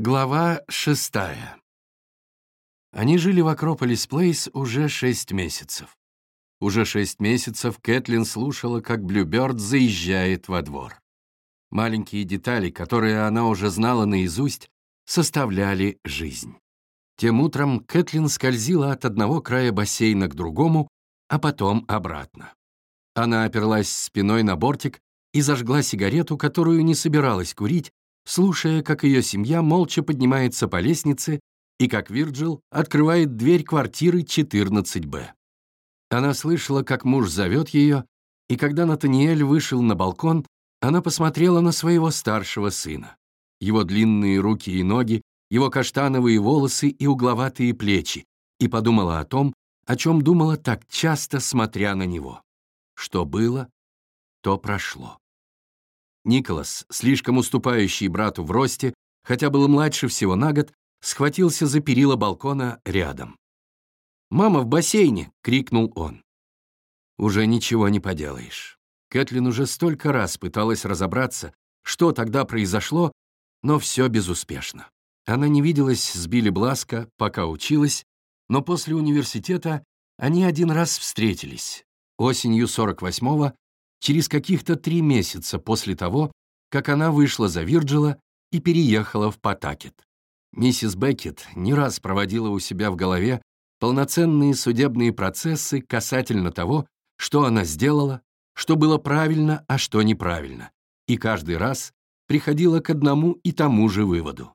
Глава шестая. Они жили в Акрополис Плейс уже шесть месяцев. Уже шесть месяцев Кэтлин слушала, как Блюберт заезжает во двор. Маленькие детали, которые она уже знала наизусть, составляли жизнь. Тем утром Кэтлин скользила от одного края бассейна к другому, а потом обратно. Она оперлась спиной на бортик и зажгла сигарету, которую не собиралась курить, слушая, как ее семья молча поднимается по лестнице и как Вирджил открывает дверь квартиры 14-Б. Она слышала, как муж зовет ее, и когда Натаниэль вышел на балкон, она посмотрела на своего старшего сына. Его длинные руки и ноги, его каштановые волосы и угловатые плечи, и подумала о том, о чем думала так часто, смотря на него. Что было, то прошло. Николас, слишком уступающий брату в росте, хотя был младше всего на год, схватился за перила балкона рядом. «Мама в бассейне!» — крикнул он. Уже ничего не поделаешь. Кэтлин уже столько раз пыталась разобраться, что тогда произошло, но все безуспешно. Она не виделась с Билли Бласко, пока училась, но после университета они один раз встретились. Осенью 48-го через каких-то три месяца после того, как она вышла за Вирджила и переехала в Патакет. Миссис Беккет не раз проводила у себя в голове полноценные судебные процессы касательно того, что она сделала, что было правильно, а что неправильно, и каждый раз приходила к одному и тому же выводу.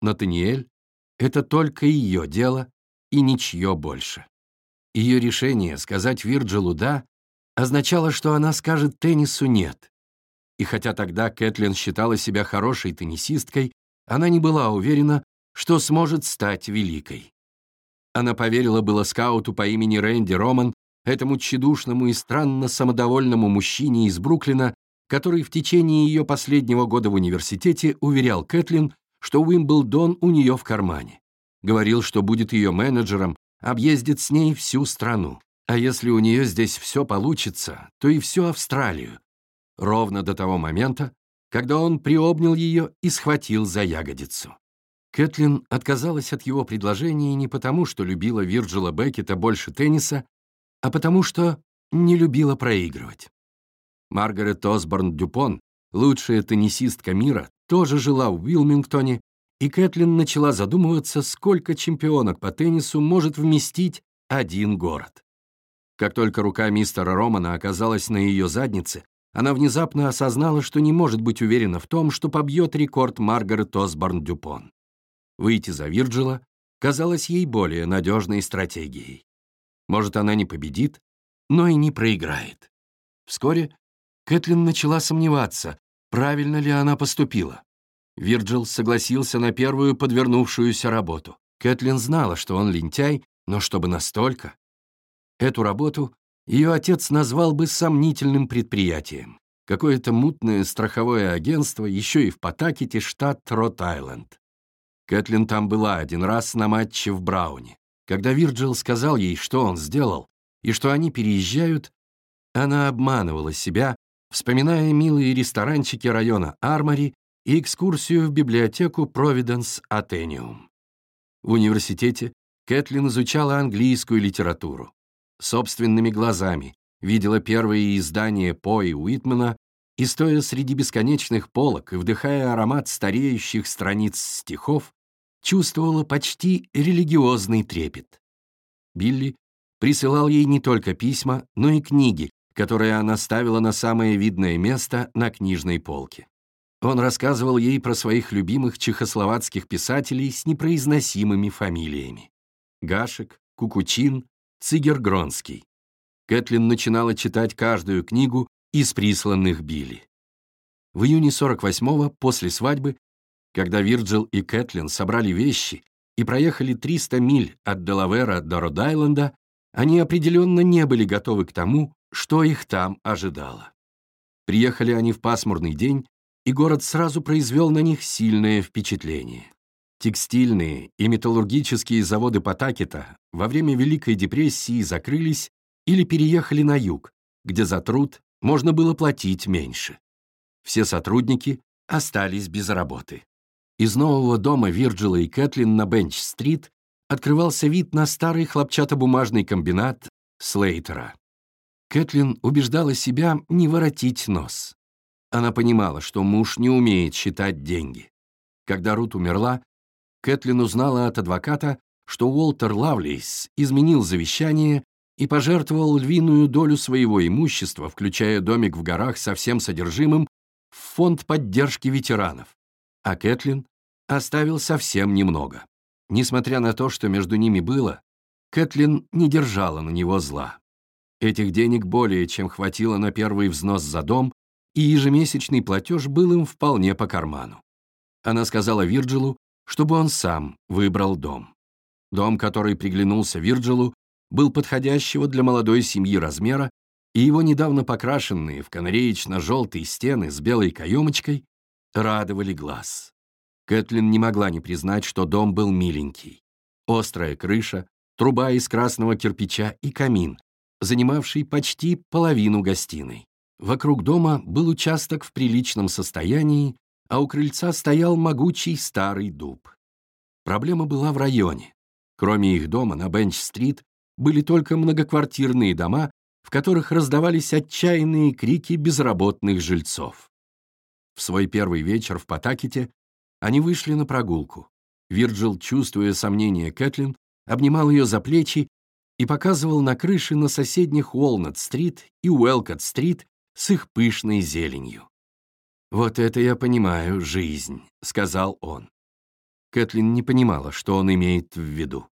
Натаниэль — это только ее дело и ничье больше. Ее решение сказать Вирджилу «да» означало, что она скажет теннису «нет». И хотя тогда Кэтлин считала себя хорошей теннисисткой, она не была уверена, что сможет стать великой. Она поверила было скауту по имени Рэнди Роман, этому тщедушному и странно самодовольному мужчине из Бруклина, который в течение ее последнего года в университете уверял Кэтлин, что Уимблдон у нее в кармане. Говорил, что будет ее менеджером, объездит с ней всю страну. А если у нее здесь все получится, то и всю Австралию. Ровно до того момента, когда он приобнял ее и схватил за ягодицу. Кэтлин отказалась от его предложения не потому, что любила Вирджила Беккета больше тенниса, а потому что не любила проигрывать. Маргарет Осборн Дюпон, лучшая теннисистка мира, тоже жила в Уилмингтоне, и Кэтлин начала задумываться, сколько чемпионок по теннису может вместить один город. Как только рука мистера Романа оказалась на ее заднице, она внезапно осознала, что не может быть уверена в том, что побьет рекорд Маргарет Осборн Дюпон. Выйти за Вирджила казалось ей более надежной стратегией. Может, она не победит, но и не проиграет. Вскоре Кэтлин начала сомневаться, правильно ли она поступила. Вирджил согласился на первую подвернувшуюся работу. Кэтлин знала, что он лентяй, но чтобы настолько. Эту работу ее отец назвал бы сомнительным предприятием. Какое-то мутное страховое агентство, еще и в Потакете, штат Рот-Айленд. Кэтлин там была один раз на матче в Брауне. Когда Вирджил сказал ей, что он сделал, и что они переезжают, она обманывала себя, вспоминая милые ресторанчики района Армори и экскурсию в библиотеку Провиденс Атениум. В университете Кэтлин изучала английскую литературу собственными глазами, видела первые издания По и Уитмена и, стоя среди бесконечных полок и вдыхая аромат стареющих страниц стихов, чувствовала почти религиозный трепет. Билли присылал ей не только письма, но и книги, которые она ставила на самое видное место на книжной полке. Он рассказывал ей про своих любимых чехословацких писателей с непроизносимыми фамилиями. Гашек, Кукучин, Цигер Гронский. Кэтлин начинала читать каждую книгу из присланных Билли. В июне 48-го, после свадьбы, когда Вирджил и Кэтлин собрали вещи и проехали 300 миль от Делавера до Род-Айленда, они определенно не были готовы к тому, что их там ожидало. Приехали они в пасмурный день, и город сразу произвел на них сильное впечатление. Текстильные и металлургические заводы Потакета во время Великой депрессии закрылись или переехали на юг, где за труд можно было платить меньше. Все сотрудники остались без работы. Из нового дома Вирджила и Кэтлин на Бенч-стрит открывался вид на старый хлопчатобумажный комбинат Слейтера. Кэтлин убеждала себя не воротить нос. Она понимала, что муж не умеет считать деньги. Когда Рут умерла, Кэтлин узнала от адвоката, что Уолтер Лавлейс изменил завещание и пожертвовал львиную долю своего имущества, включая домик в горах со всем содержимым, в фонд поддержки ветеранов, а Кэтлин оставил совсем немного. Несмотря на то, что между ними было, Кэтлин не держала на него зла. Этих денег более чем хватило на первый взнос за дом, и ежемесячный платеж был им вполне по карману. Она сказала Вирджилу, чтобы он сам выбрал дом. Дом, который приглянулся Вирджилу, был подходящего для молодой семьи размера, и его недавно покрашенные в канареечно-желтые стены с белой каемочкой радовали глаз. Кэтлин не могла не признать, что дом был миленький. Острая крыша, труба из красного кирпича и камин, занимавший почти половину гостиной. Вокруг дома был участок в приличном состоянии, а у крыльца стоял могучий старый дуб. Проблема была в районе. Кроме их дома на Бенч-стрит были только многоквартирные дома, в которых раздавались отчаянные крики безработных жильцов. В свой первый вечер в Потакете они вышли на прогулку. Вирджил, чувствуя сомнения Кэтлин, обнимал ее за плечи и показывал на крыши на соседних Уолнат-стрит и Уэлкот-стрит с их пышной зеленью. «Вот это я понимаю, жизнь», — сказал он. Кэтлин не понимала, что он имеет в виду.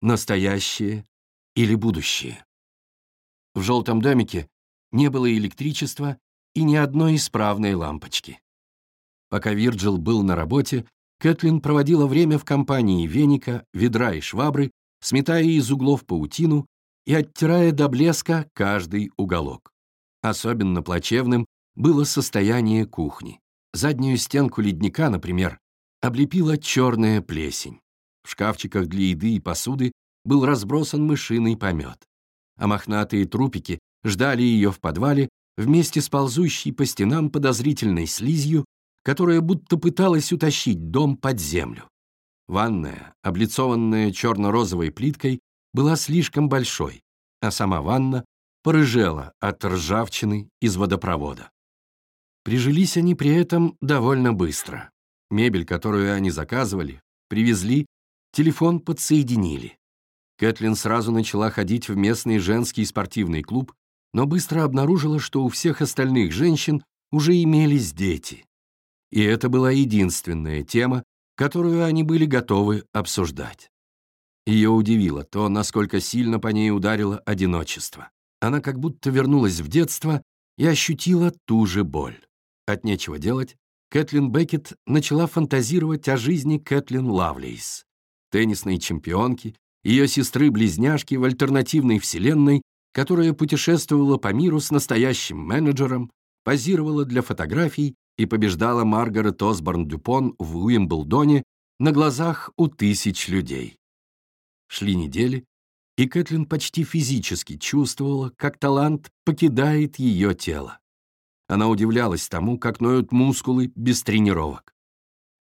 Настоящее или будущее. В желтом домике не было электричества и ни одной исправной лампочки. Пока Вирджил был на работе, Кэтлин проводила время в компании веника, ведра и швабры, сметая из углов паутину и оттирая до блеска каждый уголок. Особенно плачевным было состояние кухни. Заднюю стенку ледника, например, облепила черная плесень. В шкафчиках для еды и посуды был разбросан мышиный помет, а мохнатые трупики ждали ее в подвале вместе с ползущей по стенам подозрительной слизью которая будто пыталась утащить дом под землю. Ванная, облицованная черно-розовой плиткой, была слишком большой, а сама ванна порыжела от ржавчины из водопровода. Прижились они при этом довольно быстро. Мебель, которую они заказывали, привезли, телефон подсоединили. Кэтлин сразу начала ходить в местный женский спортивный клуб, но быстро обнаружила, что у всех остальных женщин уже имелись дети и это была единственная тема, которую они были готовы обсуждать. Ее удивило то, насколько сильно по ней ударило одиночество. Она как будто вернулась в детство и ощутила ту же боль. От нечего делать, Кэтлин Беккет начала фантазировать о жизни Кэтлин Лавлейс, теннисной чемпионки, ее сестры-близняшки в альтернативной вселенной, которая путешествовала по миру с настоящим менеджером, позировала для фотографий и побеждала Маргарет Осборн Дюпон в Уимблдоне на глазах у тысяч людей. Шли недели, и Кэтлин почти физически чувствовала, как талант покидает ее тело. Она удивлялась тому, как ноют мускулы без тренировок.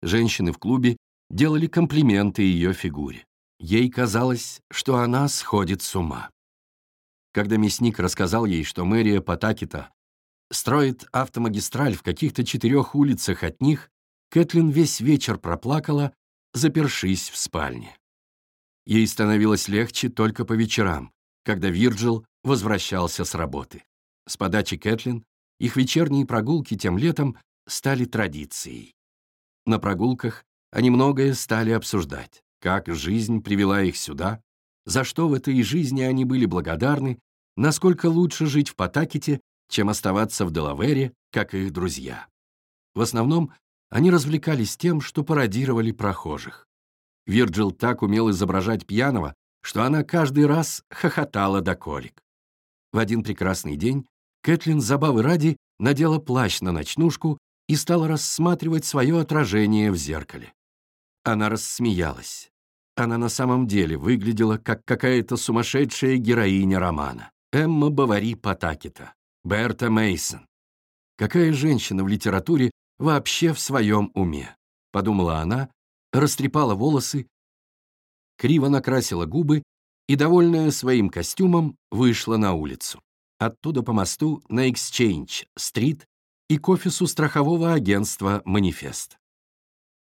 Женщины в клубе делали комплименты ее фигуре. Ей казалось, что она сходит с ума. Когда мясник рассказал ей, что мэрия Потакита строит автомагистраль в каких-то четырех улицах от них, Кэтлин весь вечер проплакала, запершись в спальне. Ей становилось легче только по вечерам, когда Вирджил возвращался с работы. С подачи Кэтлин их вечерние прогулки тем летом стали традицией. На прогулках они многое стали обсуждать, как жизнь привела их сюда, за что в этой жизни они были благодарны, насколько лучше жить в Потакете чем оставаться в Делавере, как их друзья. В основном они развлекались тем, что пародировали прохожих. Вирджил так умел изображать пьяного, что она каждый раз хохотала до колик. В один прекрасный день Кэтлин забавы ради надела плащ на ночнушку и стала рассматривать свое отражение в зеркале. Она рассмеялась. Она на самом деле выглядела как какая-то сумасшедшая героиня романа. Эмма Бавари Потакета. Берта Мейсон. Какая женщина в литературе вообще в своем уме? подумала она, растрепала волосы, криво накрасила губы и, довольная своим костюмом, вышла на улицу. Оттуда по мосту на Exchange-стрит и к офису страхового агентства «Манифест».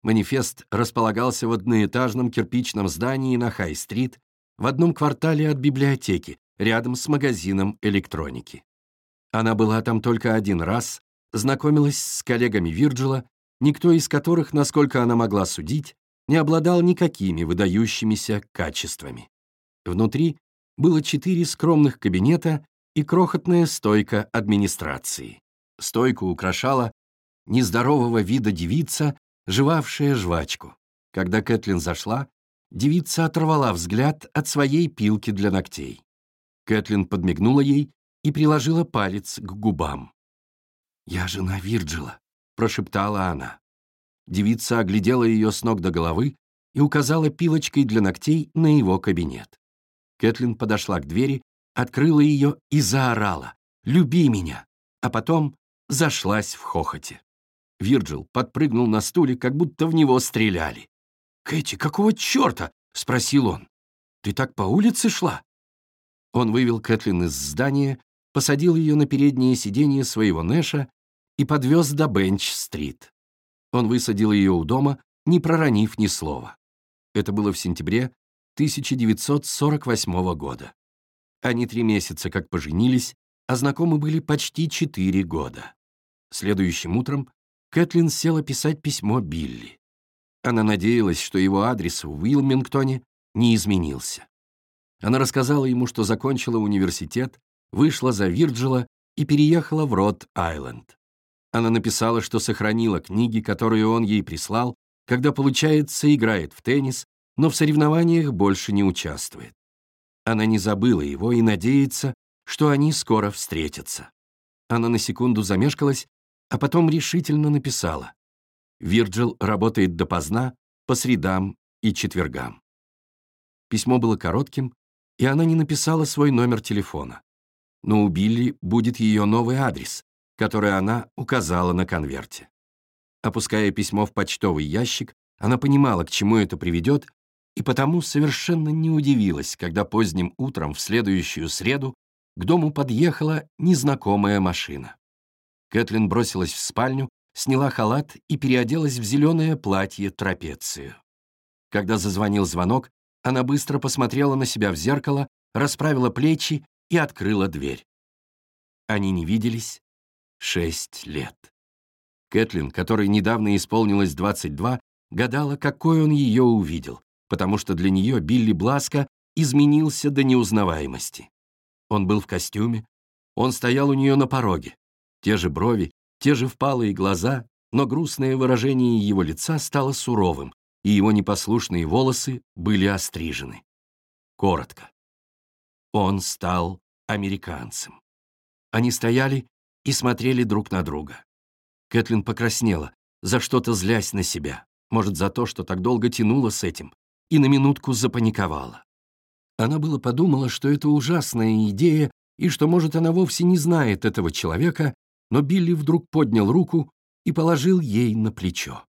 «Манифест» располагался в одноэтажном кирпичном здании на Хай-стрит в одном квартале от библиотеки, рядом с магазином электроники. Она была там только один раз, знакомилась с коллегами Вирджила, никто из которых, насколько она могла судить, не обладал никакими выдающимися качествами. Внутри было четыре скромных кабинета и крохотная стойка администрации. Стойку украшала нездорового вида девица, жевавшая жвачку. Когда Кэтлин зашла, девица оторвала взгляд от своей пилки для ногтей. Кэтлин подмигнула ей и приложила палец к губам. «Я жена Вирджила», — прошептала она. Девица оглядела ее с ног до головы и указала пилочкой для ногтей на его кабинет. Кэтлин подошла к двери, открыла ее и заорала «Люби меня!», а потом зашлась в хохоте. Вирджил подпрыгнул на стуле, как будто в него стреляли. «Кэти, какого черта?» — спросил он. «Ты так по улице шла?» Он вывел Кэтлин из здания, посадил ее на переднее сиденье своего Нэша и подвез до Бенч-стрит. Он высадил ее у дома, не проронив ни слова. Это было в сентябре 1948 года. Они три месяца как поженились, а знакомы были почти четыре года. Следующим утром Кэтлин села писать письмо Билли. Она надеялась, что его адрес в Уилмингтоне не изменился. Она рассказала ему, что закончила университет, вышла за Вирджила и переехала в Рот-Айленд. Она написала, что сохранила книги, которые он ей прислал, когда, получается, играет в теннис, но в соревнованиях больше не участвует. Она не забыла его и надеется, что они скоро встретятся. Она на секунду замешкалась, а потом решительно написала. Вирджил работает допоздна, по средам и четвергам. Письмо было коротким, и она не написала свой номер телефона. Но у Билли будет ее новый адрес, который она указала на конверте. Опуская письмо в почтовый ящик, она понимала, к чему это приведет, и потому совершенно не удивилась, когда поздним утром в следующую среду к дому подъехала незнакомая машина. Кэтлин бросилась в спальню, сняла халат и переоделась в зеленое платье трапецию. Когда зазвонил звонок, она быстро посмотрела на себя в зеркало, расправила плечи и открыла дверь. Они не виделись шесть лет. Кэтлин, которой недавно исполнилось 22, гадала, какой он ее увидел, потому что для нее Билли Бласко изменился до неузнаваемости. Он был в костюме, он стоял у нее на пороге. Те же брови, те же впалые глаза, но грустное выражение его лица стало суровым, и его непослушные волосы были острижены. Коротко. Он стал американцем. Они стояли и смотрели друг на друга. Кэтлин покраснела, за что-то злясь на себя, может, за то, что так долго тянула с этим, и на минутку запаниковала. Она было подумала, что это ужасная идея, и что, может, она вовсе не знает этого человека, но Билли вдруг поднял руку и положил ей на плечо.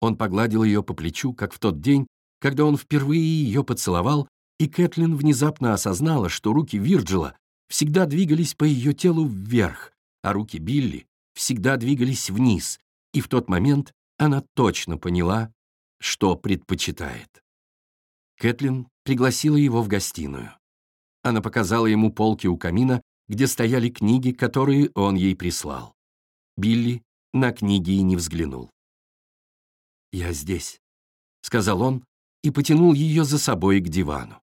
Он погладил ее по плечу, как в тот день, когда он впервые ее поцеловал, и Кэтлин внезапно осознала, что руки Вирджила всегда двигались по ее телу вверх, а руки Билли всегда двигались вниз, и в тот момент она точно поняла, что предпочитает. Кэтлин пригласила его в гостиную. Она показала ему полки у камина, где стояли книги, которые он ей прислал. Билли на книги и не взглянул. «Я здесь», — сказал он и потянул ее за собой к дивану.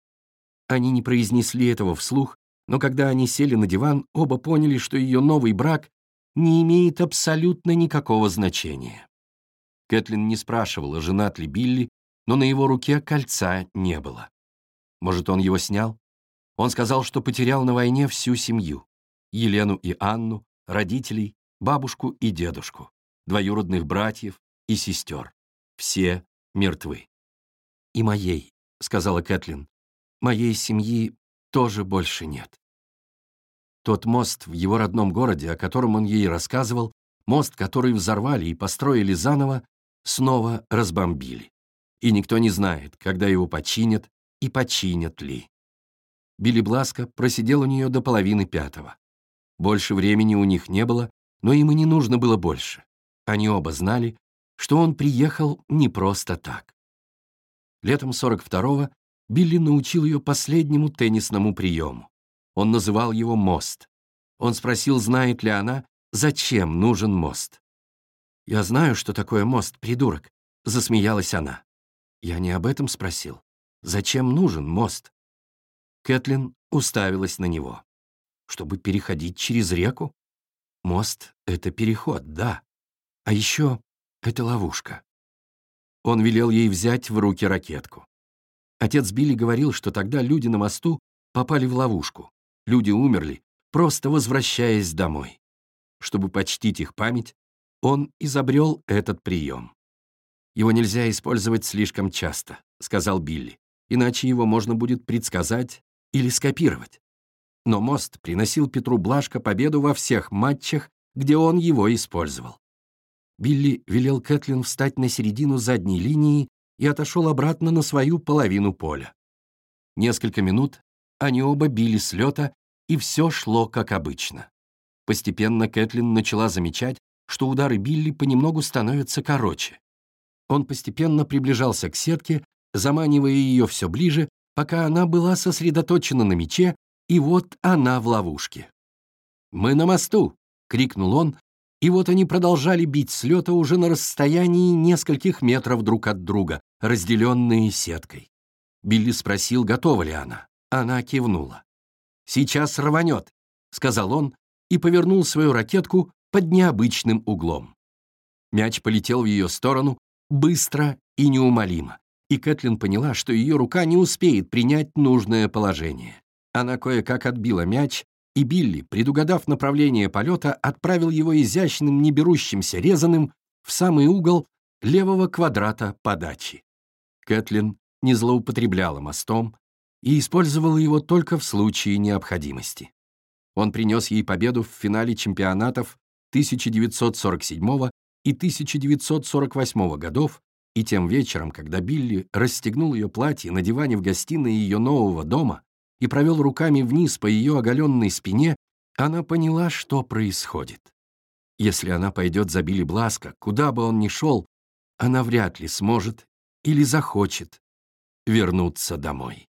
Они не произнесли этого вслух, но когда они сели на диван, оба поняли, что ее новый брак не имеет абсолютно никакого значения. Кэтлин не спрашивала, женат ли Билли, но на его руке кольца не было. Может, он его снял? Он сказал, что потерял на войне всю семью. Елену и Анну, родителей, бабушку и дедушку, двоюродных братьев и сестер. Все мертвы. «И моей», — сказала Кэтлин, — «моей семьи тоже больше нет». Тот мост в его родном городе, о котором он ей рассказывал, мост, который взорвали и построили заново, снова разбомбили. И никто не знает, когда его починят и починят ли. Билли Бласко просидел у нее до половины пятого. Больше времени у них не было, но им и не нужно было больше. Они оба знали, что он приехал не просто так. Летом 42-го Билли научил ее последнему теннисному приему. Он называл его «мост». Он спросил, знает ли она, зачем нужен мост. «Я знаю, что такое мост, придурок», — засмеялась она. «Я не об этом спросил. Зачем нужен мост?» Кэтлин уставилась на него. «Чтобы переходить через реку? Мост — это переход, да. А еще это ловушка». Он велел ей взять в руки ракетку. Отец Билли говорил, что тогда люди на мосту попали в ловушку. Люди умерли, просто возвращаясь домой. Чтобы почтить их память, он изобрел этот прием. «Его нельзя использовать слишком часто», — сказал Билли, «иначе его можно будет предсказать или скопировать». Но мост приносил Петру Блажко победу во всех матчах, где он его использовал. Билли велел Кэтлин встать на середину задней линии и отошел обратно на свою половину поля. Несколько минут они оба били с лета, и все шло как обычно. Постепенно Кэтлин начала замечать, что удары Билли понемногу становятся короче. Он постепенно приближался к сетке, заманивая ее все ближе, пока она была сосредоточена на мече, и вот она в ловушке. «Мы на мосту!» — крикнул он, и вот они продолжали бить с лета уже на расстоянии нескольких метров друг от друга, разделенные сеткой. Билли спросил, готова ли она. Она кивнула. «Сейчас рванет», — сказал он и повернул свою ракетку под необычным углом. Мяч полетел в ее сторону быстро и неумолимо, и Кэтлин поняла, что ее рука не успеет принять нужное положение. Она кое-как отбила мяч и Билли, предугадав направление полета, отправил его изящным, не берущимся резаным в самый угол левого квадрата подачи. Кэтлин не злоупотребляла мостом и использовала его только в случае необходимости. Он принес ей победу в финале чемпионатов 1947 и 1948 годов, и тем вечером, когда Билли расстегнул ее платье на диване в гостиной ее нового дома, и провел руками вниз по ее оголенной спине, она поняла, что происходит. Если она пойдет за Билли Бласка, куда бы он ни шел, она вряд ли сможет или захочет вернуться домой.